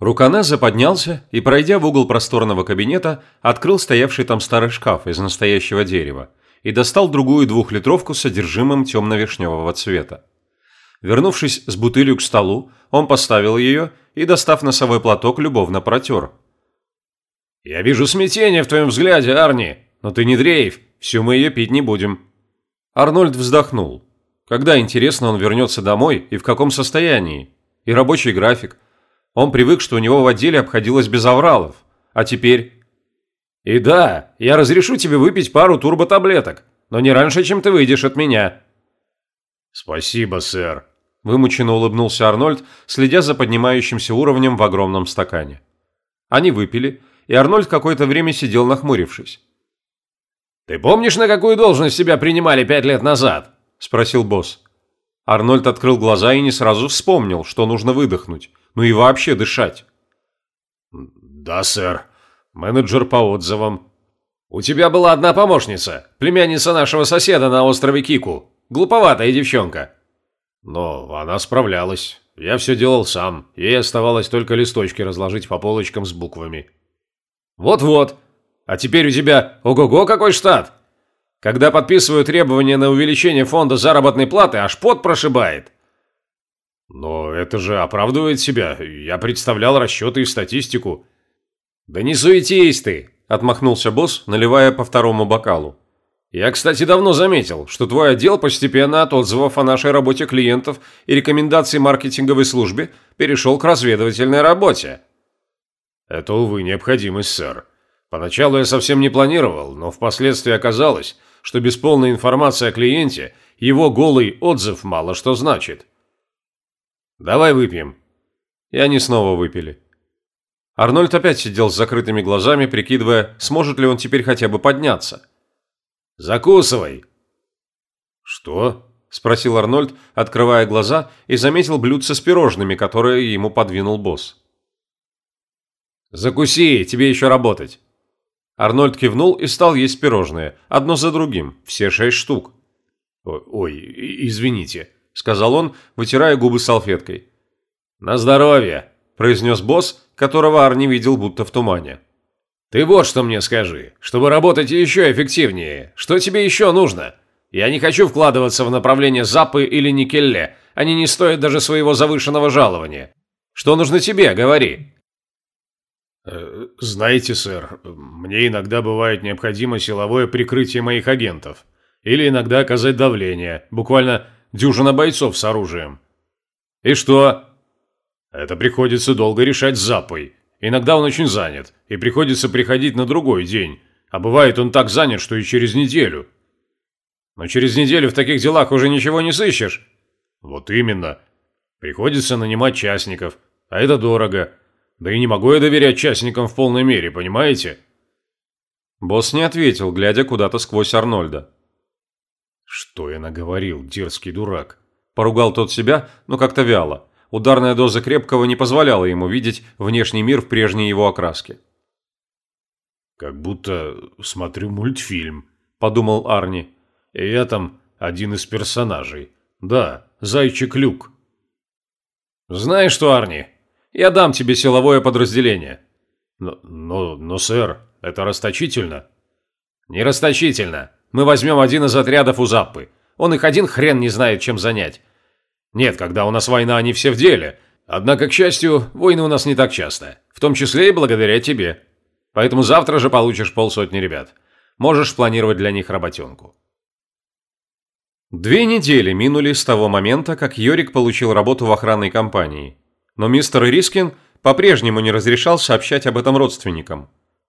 Руканеза поднялся и, пройдя в угол просторного кабинета, открыл стоявший там старый шкаф из настоящего дерева и достал другую двухлитровку с содержимым темно-вишневого цвета. Вернувшись с бутылью к столу, он поставил ее и, достав носовой платок, любовно протер. «Я вижу смятение в твоем взгляде, Арни, но ты не дрейф, всю мы ее пить не будем». Арнольд вздохнул. Когда, интересно, он вернется домой и в каком состоянии? И рабочий график. Он привык, что у него в отделе обходилось без авралов. А теперь... И да, я разрешу тебе выпить пару турботаблеток, но не раньше, чем ты выйдешь от меня. Спасибо, сэр. Вымученно улыбнулся Арнольд, следя за поднимающимся уровнем в огромном стакане. Они выпили, и Арнольд какое-то время сидел нахмурившись. «Ты помнишь, на какую должность себя принимали пять лет назад?» – спросил босс. Арнольд открыл глаза и не сразу вспомнил, что нужно выдохнуть, ну и вообще дышать. «Да, сэр. Менеджер по отзывам». «У тебя была одна помощница, племянница нашего соседа на острове Кику. Глуповатая девчонка». «Но она справлялась. Я все делал сам. Ей оставалось только листочки разложить по полочкам с буквами». «Вот-вот. А теперь у тебя ого-го какой штат!» Когда подписываю требования на увеличение фонда заработной платы, аж пот прошибает. Но это же оправдывает себя. Я представлял расчеты и статистику. Да не суетись ты, отмахнулся босс, наливая по второму бокалу. Я, кстати, давно заметил, что твой отдел постепенно от отзывов о нашей работе клиентов и рекомендаций маркетинговой службе перешел к разведывательной работе. Это, увы, необходимость, сэр. Поначалу я совсем не планировал, но впоследствии оказалось, что без полной информации о клиенте его голый отзыв мало что значит. «Давай выпьем». И они снова выпили. Арнольд опять сидел с закрытыми глазами, прикидывая, сможет ли он теперь хотя бы подняться. «Закусывай!» «Что?» – спросил Арнольд, открывая глаза, и заметил блюдце с пирожными, которые ему подвинул босс. «Закуси, тебе еще работать!» Арнольд кивнул и стал есть пирожные, одно за другим, все шесть штук. «Ой, извините», – сказал он, вытирая губы салфеткой. «На здоровье», – произнес босс, которого Арни видел будто в тумане. «Ты вот что мне скажи, чтобы работать еще эффективнее, что тебе еще нужно? Я не хочу вкладываться в направление Запы или Никелле, они не стоят даже своего завышенного жалования. Что нужно тебе, говори». Э, «Знаете, сэр, мне иногда бывает необходимо силовое прикрытие моих агентов. Или иногда оказать давление, буквально дюжина бойцов с оружием». «И что?» «Это приходится долго решать Запой. Иногда он очень занят, и приходится приходить на другой день. А бывает он так занят, что и через неделю». «Но через неделю в таких делах уже ничего не сыщешь». «Вот именно. Приходится нанимать частников, а это дорого». Да и не могу я доверять частникам в полной мере, понимаете?» Босс не ответил, глядя куда-то сквозь Арнольда. «Что я наговорил, дерзкий дурак?» Поругал тот себя, но как-то вяло. Ударная доза крепкого не позволяла ему видеть внешний мир в прежней его окраске. «Как будто смотрю мультфильм», – подумал Арни. «И я там один из персонажей. Да, Зайчик Люк». «Знаешь что, Арни, я дам тебе силовое подразделение». «Но, но, но, сэр, это расточительно». «Не расточительно. Мы возьмем один из отрядов у Заппы. Он их один хрен не знает, чем занять. Нет, когда у нас война, они все в деле. Однако, к счастью, войны у нас не так часто. В том числе и благодаря тебе. Поэтому завтра же получишь полсотни ребят. Можешь планировать для них работенку». Две недели минули с того момента, как Йорик получил работу в охранной компании. Но мистер Рискин по-прежнему не разрешал сообщать об этом родственникам.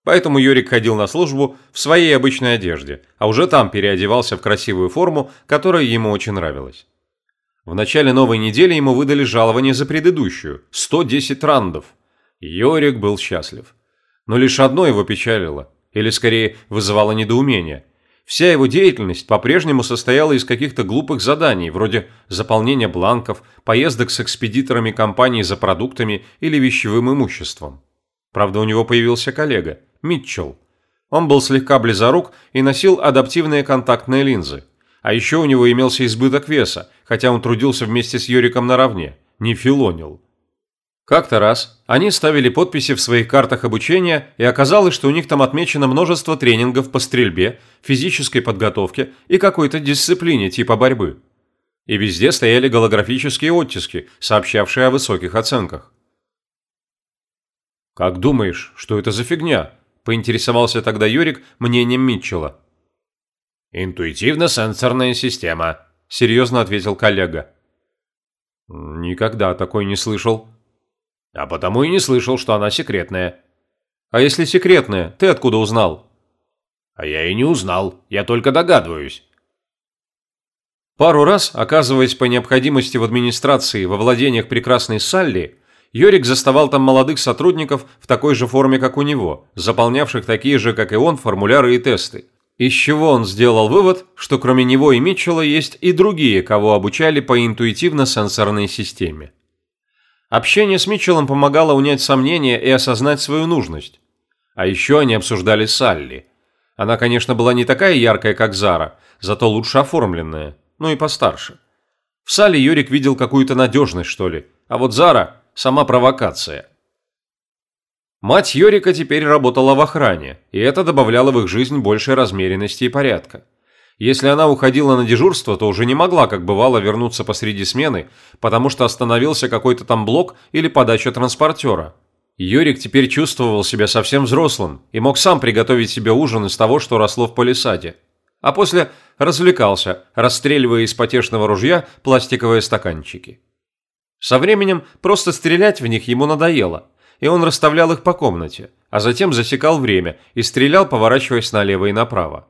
Поэтому Юрик ходил на службу в своей обычной одежде, а уже там переодевался в красивую форму, которая ему очень нравилась. В начале новой недели ему выдали жалование за предыдущую – 110 рандов. Йорик был счастлив. Но лишь одно его печалило, или скорее вызывало недоумение. Вся его деятельность по-прежнему состояла из каких-то глупых заданий, вроде заполнения бланков, поездок с экспедиторами компании за продуктами или вещевым имуществом. Правда, у него появился коллега, Митчелл. Он был слегка близорук и носил адаптивные контактные линзы. А еще у него имелся избыток веса, хотя он трудился вместе с Йориком наравне, не филонил. Как-то раз они ставили подписи в своих картах обучения, и оказалось, что у них там отмечено множество тренингов по стрельбе, физической подготовке и какой-то дисциплине типа борьбы. И везде стояли голографические оттиски, сообщавшие о высоких оценках. «Как думаешь, что это за фигня?» – поинтересовался тогда Юрик мнением Митчелла. «Интуитивно-сенсорная система», – серьезно ответил коллега. «Никогда такой не слышал», а потому и не слышал, что она секретная. А если секретная, ты откуда узнал? А я и не узнал, я только догадываюсь. Пару раз, оказываясь по необходимости в администрации во владениях прекрасной Салли, Йорик заставал там молодых сотрудников в такой же форме, как у него, заполнявших такие же, как и он, формуляры и тесты. Из чего он сделал вывод, что кроме него и Митчелла есть и другие, кого обучали по интуитивно-сенсорной системе. Общение с Митчеллом помогало унять сомнения и осознать свою нужность. А еще они обсуждали Салли. Она, конечно, была не такая яркая, как Зара, зато лучше оформленная, ну и постарше. В Салли Юрик видел какую-то надежность, что ли, а вот Зара – сама провокация. Мать Йорика теперь работала в охране, и это добавляло в их жизнь большей размеренности и порядка. Если она уходила на дежурство, то уже не могла, как бывало, вернуться посреди смены, потому что остановился какой-то там блок или подача транспортера. Юрик теперь чувствовал себя совсем взрослым и мог сам приготовить себе ужин из того, что росло в палисаде. А после развлекался, расстреливая из потешного ружья пластиковые стаканчики. Со временем просто стрелять в них ему надоело, и он расставлял их по комнате, а затем засекал время и стрелял, поворачиваясь налево и направо.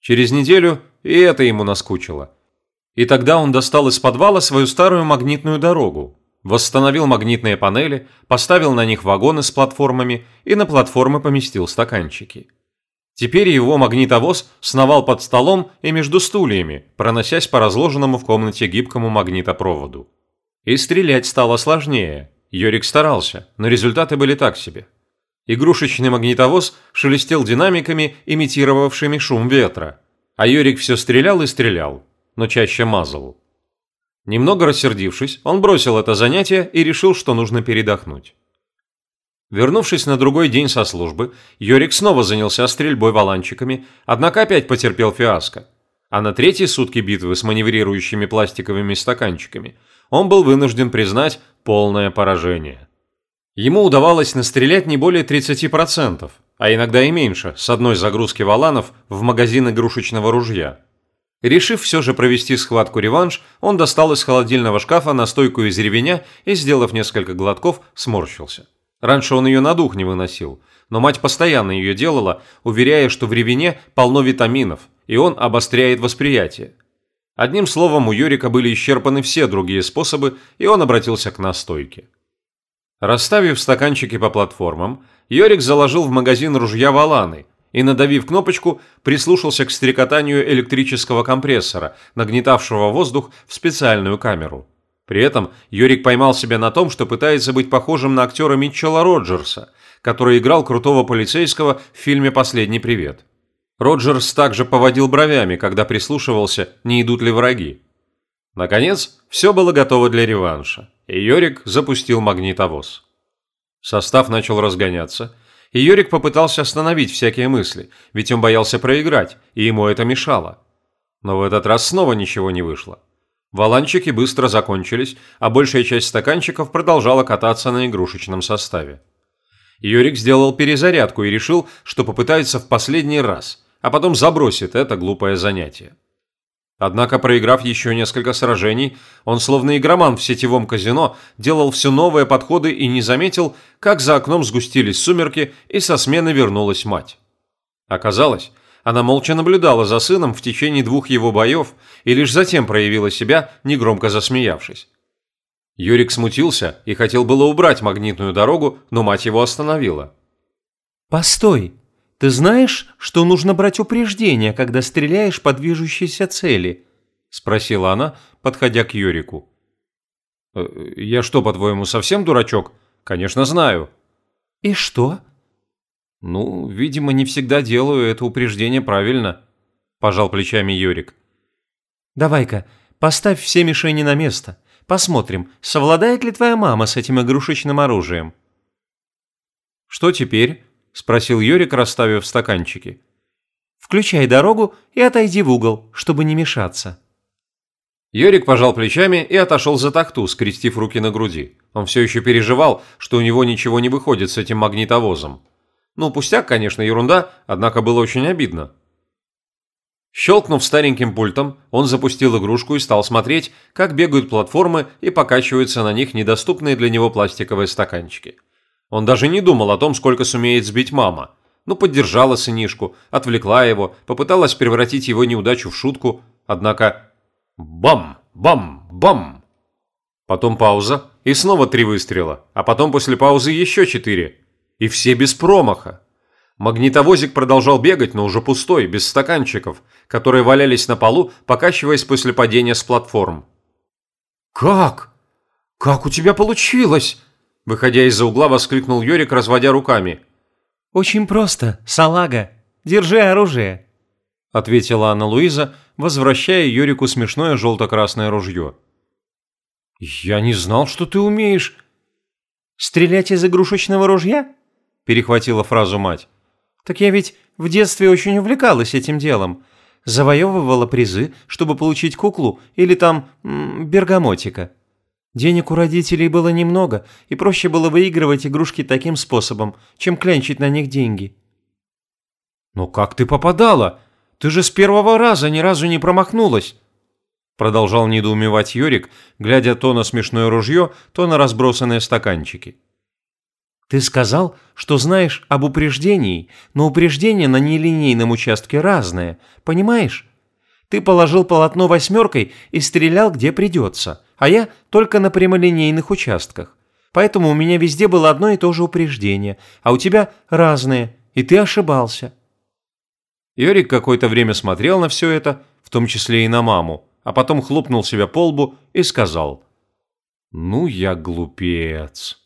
Через неделю и это ему наскучило. И тогда он достал из подвала свою старую магнитную дорогу, восстановил магнитные панели, поставил на них вагоны с платформами и на платформы поместил стаканчики. Теперь его магнитовоз сновал под столом и между стульями, проносясь по разложенному в комнате гибкому магнитопроводу. И стрелять стало сложнее. Йорик старался, но результаты были так себе. Игрушечный магнитовоз шелестел динамиками, имитировавшими шум ветра. А Юрик все стрелял и стрелял, но чаще мазал. Немного рассердившись, он бросил это занятие и решил, что нужно передохнуть. Вернувшись на другой день со службы, Йорик снова занялся стрельбой валанчиками, однако опять потерпел фиаско. А на третьей сутки битвы с маневрирующими пластиковыми стаканчиками он был вынужден признать полное поражение. Ему удавалось настрелять не более 30%, а иногда и меньше, с одной загрузки валанов в магазин игрушечного ружья. Решив все же провести схватку-реванш, он достал из холодильного шкафа настойку из ревеня и, сделав несколько глотков, сморщился. Раньше он ее на дух не выносил, но мать постоянно ее делала, уверяя, что в ревене полно витаминов, и он обостряет восприятие. Одним словом, у Юрика были исчерпаны все другие способы, и он обратился к настойке. Расставив стаканчики по платформам, Йорик заложил в магазин ружья валаны и, надавив кнопочку, прислушался к стрекотанию электрического компрессора, нагнетавшего воздух в специальную камеру. При этом Йорик поймал себя на том, что пытается быть похожим на актера Митчелла Роджерса, который играл крутого полицейского в фильме «Последний привет». Роджерс также поводил бровями, когда прислушивался, не идут ли враги. Наконец, все было готово для реванша и Йорик запустил магнитовоз. Состав начал разгоняться, и Йорик попытался остановить всякие мысли, ведь он боялся проиграть, и ему это мешало. Но в этот раз снова ничего не вышло. Валанчики быстро закончились, а большая часть стаканчиков продолжала кататься на игрушечном составе. Юрик сделал перезарядку и решил, что попытается в последний раз, а потом забросит это глупое занятие. Однако, проиграв еще несколько сражений, он, словно игроман в сетевом казино, делал все новые подходы и не заметил, как за окном сгустились сумерки и со смены вернулась мать. Оказалось, она молча наблюдала за сыном в течение двух его боев и лишь затем проявила себя, негромко засмеявшись. Юрик смутился и хотел было убрать магнитную дорогу, но мать его остановила. «Постой!» Ты знаешь, что нужно брать упреждение, когда стреляешь по движущейся цели?» – спросила она, подходя к Юрику. «Э, «Я что, по-твоему, совсем дурачок? Конечно, знаю». «И что?» «Ну, видимо, не всегда делаю это упреждение правильно», – пожал плечами Юрик. «Давай-ка, поставь все мишени на место, Посмотрим, совладает ли твоя мама с этим игрушечным оружием». «Что теперь?» – спросил Йорик, расставив стаканчики. «Включай дорогу и отойди в угол, чтобы не мешаться». Йорик пожал плечами и отошел за тахту, скрестив руки на груди. Он все еще переживал, что у него ничего не выходит с этим магнитовозом. Ну, пустяк, конечно, ерунда, однако было очень обидно. Щелкнув стареньким пультом, он запустил игрушку и стал смотреть, как бегают платформы и покачиваются на них недоступные для него пластиковые стаканчики. Он даже не думал о том, сколько сумеет сбить мама. Ну, поддержала сынишку, отвлекла его, попыталась превратить его неудачу в шутку, однако... Бам! Бам! Бам! Потом пауза, и снова три выстрела, а потом после паузы еще четыре. И все без промаха. Магнитовозик продолжал бегать, но уже пустой, без стаканчиков, которые валялись на полу, покачиваясь после падения с платформ. «Как? Как у тебя получилось?» Выходя из-за угла, воскликнул Йорик, разводя руками. «Очень просто, салага. Держи оружие», – ответила Анна Луиза, возвращая Йорику смешное желто-красное ружье. «Я не знал, что ты умеешь...» «Стрелять из игрушечного ружья?» – перехватила фразу мать. Так я ведь в детстве очень увлекалась этим делом. Завоевывала призы, чтобы получить куклу или там бергамотика. Денег у родителей было немного, и проще было выигрывать игрушки таким способом, чем клянчить на них деньги. «Но как ты попадала? Ты же с первого раза ни разу не промахнулась!» Продолжал недоумевать Йорик, глядя то на смешное ружье, то на разбросанные стаканчики. Ты сказал, что знаешь об упреждении, но упреждения на нелинейном участке разные, понимаешь? Ты положил полотно восьмеркой и стрелял где придется, а я только на прямолинейных участках. Поэтому у меня везде было одно и то же упреждение, а у тебя разные, и ты ошибался. Йорик какое-то время смотрел на все это, в том числе и на маму, а потом хлопнул себя по лбу и сказал «Ну я глупец».